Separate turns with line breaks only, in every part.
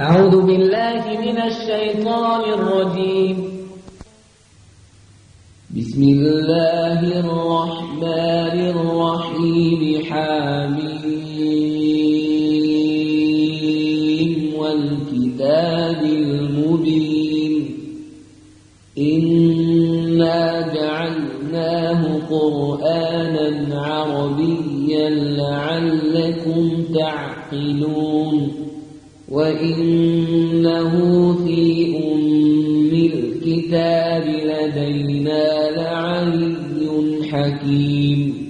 أعوذ بالله من الشيطان الرجيم. بسم الله الرحمن الرحيم. حميم. والكتاب المبين. إنا جعلناه قرآنا عربيا لعلكم تعقلون. وإنه في أم الكتاب لدينا لعلي حكيم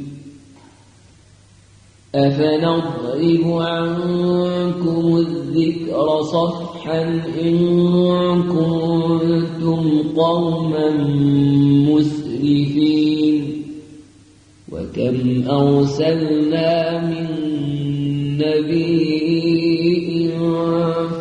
أفنضرب عنكم الذكر صفحا إن كنتم قوما مسرفين وكم أرسلنا من نبي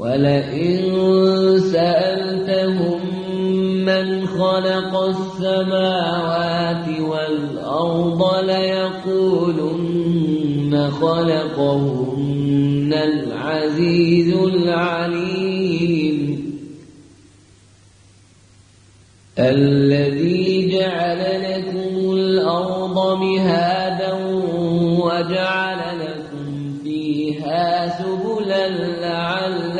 ولئن سألتهم من خلق السماوات والأرض ليقولن خلقهن العزيز العليم. الذي جعل لكم الأرض مهادا وجعل لكم فيها سبلا لعلكم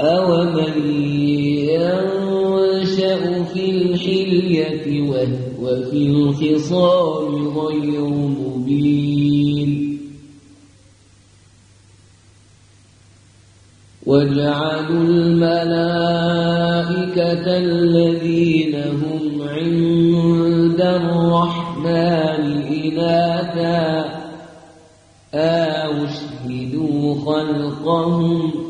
أومن ينشأ في الحلية وهو في الخصام غير مبين وجعلوا الملائكة الذين هم عند الرحمن إناثا أشهدوا خلقهم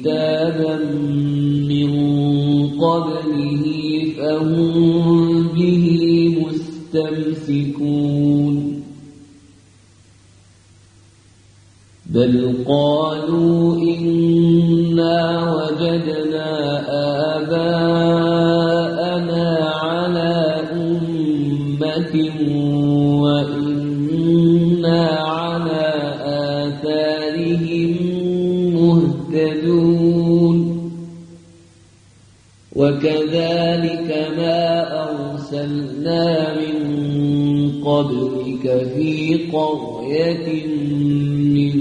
كتابا من قبله فهم به مستمسكون بل قالوا إنا وجدنا آباءنا وكذلك ما أرسلنا من قبلك في قرية من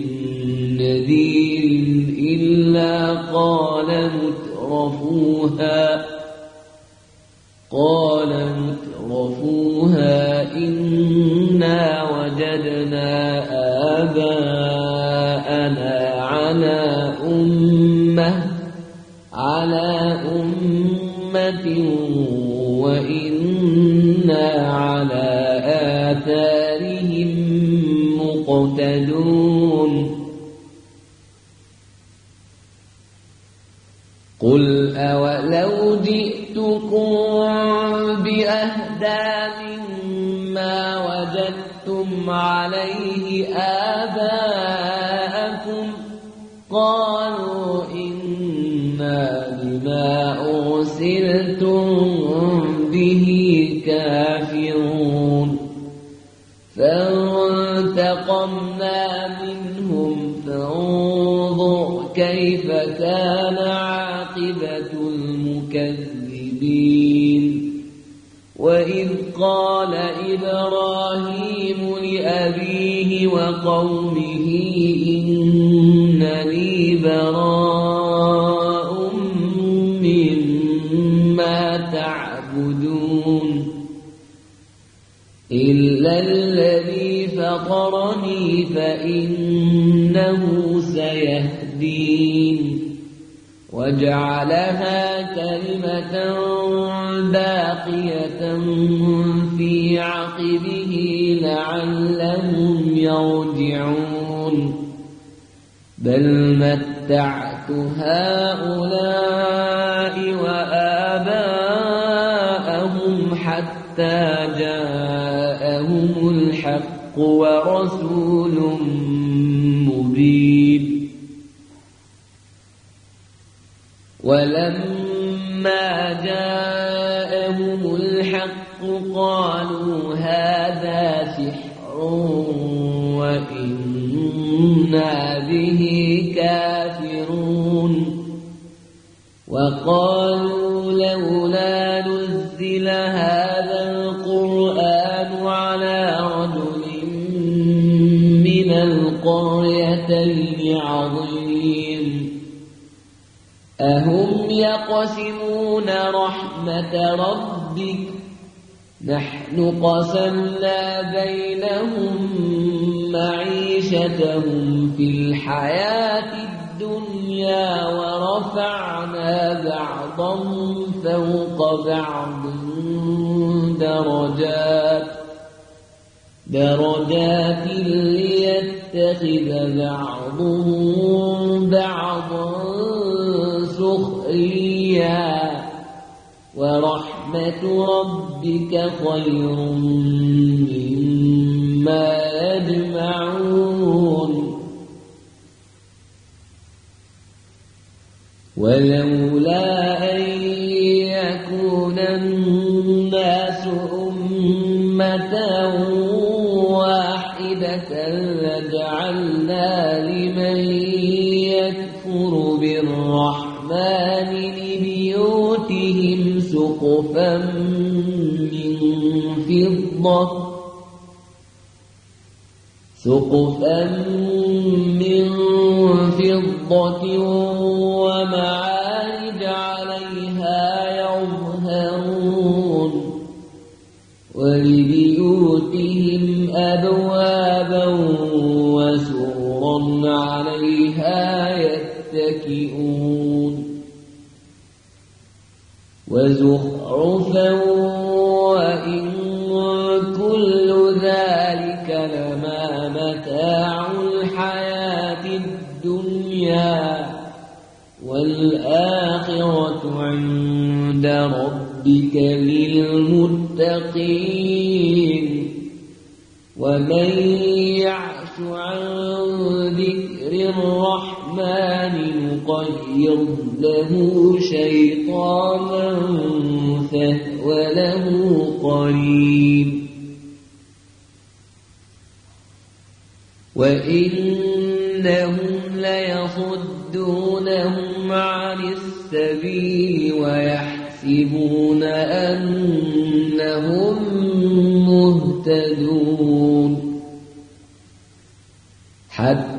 نذير إلا قال مترفوها قال مترفوها إنا وجدنا آباءنا على أمة على أمة وإنا على آثارهم مقتدون قل أولو جئتكم بأهدى مما وجدتم عليه آباءكم أرسلتم به كافرون فانتقمنا منهم فانظر كيف كان عاقبة المكذبين وإذ قال إبراهيم لأبيه وقومه إنني فطرني فإنه سيهدين. وجعلها كلمة باقية في عقبه لعلهم يرجعون. بل متعت هؤلاء وآباءهم حتى جاءهم الحق. ورسول مبين. ولما جاءهم الحق قالوا هذا سحر وإنا به كافرون. وقالوا لولا عظيم أهم يقسمون رحمة ربك؟ نحن قسمنا بينهم معيشتهم في الحياة الدنيا ورفعنا بعضهم فوق بعض درجات. درجات ليتخذ بعضهم بعضا سخريا ورحمة ربك خير مما يجمعون. ولولا أن يكون الناس أمة لجعلنا لمن يكفر بالرحمن لبيوتهم سقفا من فضة سقفا من فضة ومعارج عليها يظهرون ولبيوتهم أبوابا وسرا عليها يتكئون وزخرفا وإن كل ذلك لما متاع الحياة الدنيا والآخرة عند ربك للمتقين ومن يعش عن الرحمن نقيض له شيطانا فهو له قريب. وإنهم ليصدونهم عن السبيل ويحسبون أنهم مهتدون. حتى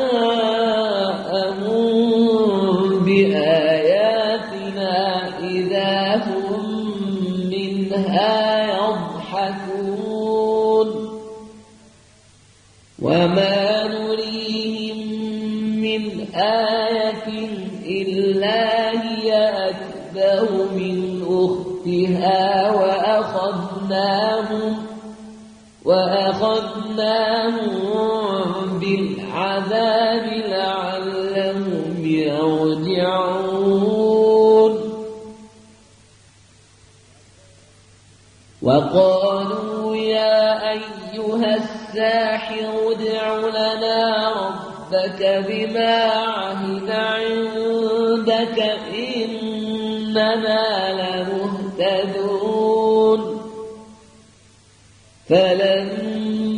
وأخذناهم بالعذاب لعلهم يرجعون. وقالوا يا أيها الساحر ادع لنا ربك بما عهد عندك إننا لمهتدون.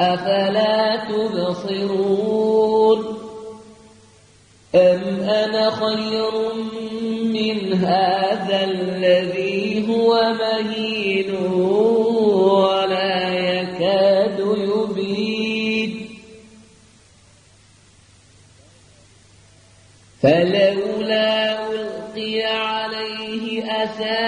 أفلا تبصرون أم أنا خير من هذا الذي هو مهين ولا يكاد يبين؟ فلولا ألقي عليه أساورة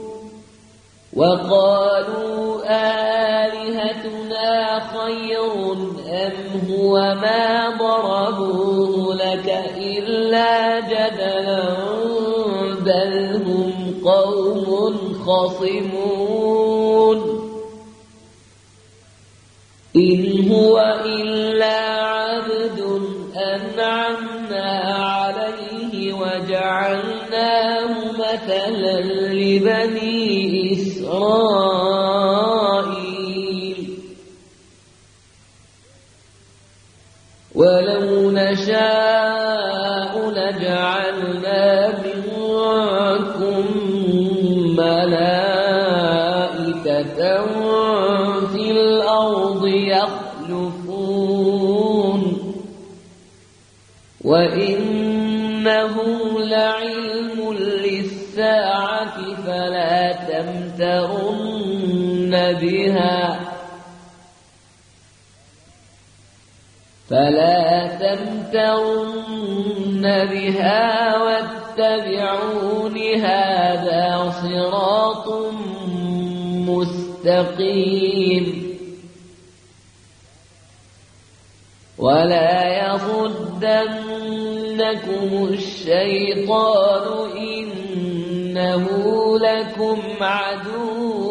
وقالوا آلهتنا خير أم هو ما ضربوه لك إلا جدلا بل هم قوم خصمون إن هو إلا مثلا لبني إسرائيل. ولو نشاء لجعلنا منكم ملائكة في الأرض يخلفون. وإنه تمترن بها فلا تمترن بها واتبعون هذا صراط مستقيم ولا يصدنكم الشيطان إنه لكم عدو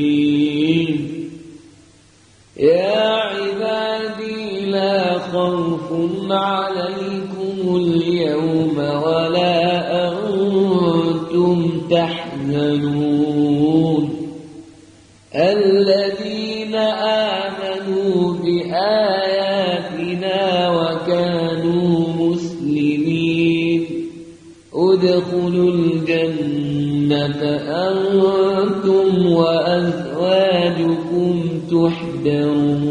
عليكم اليوم ولا أنتم تحزنون. الذين آمنوا بآياتنا وكانوا مسلمين. ادخلوا الجنة أنتم وأزواجكم تحبرون.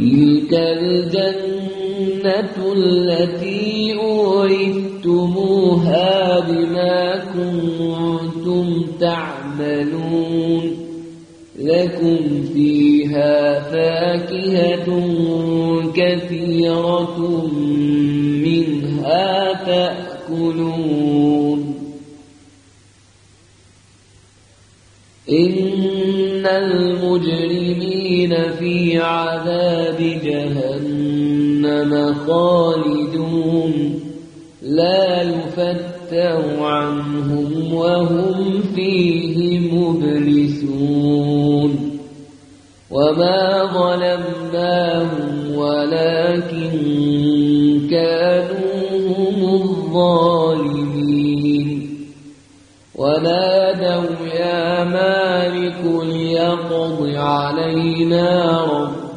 وتلك الجنة التي أورثتموها بما كنتم تعملون لكم فيها فاكهة كثيرة منها تأكلون إن المجرمين في عذاب جهنم خالدون. لا يفتر عنهم وهم فيه مبلسون. وما ظلمناهم ولكن كانوا هم الظالمين. ونادوا يا مالك ليقض علينا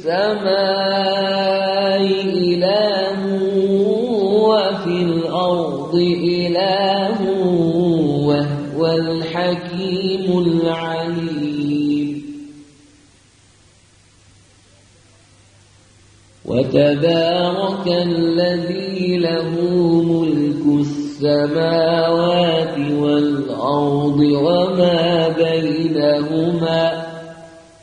السماء إله وفي الأرض إله وهو الحكيم العليم. وتبارك الذي له ملك السماوات والأرض وما بينهما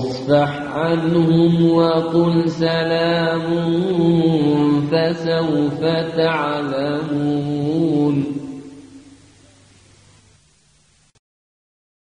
فاصفح عنهم وقل سلام فسوف تعلمون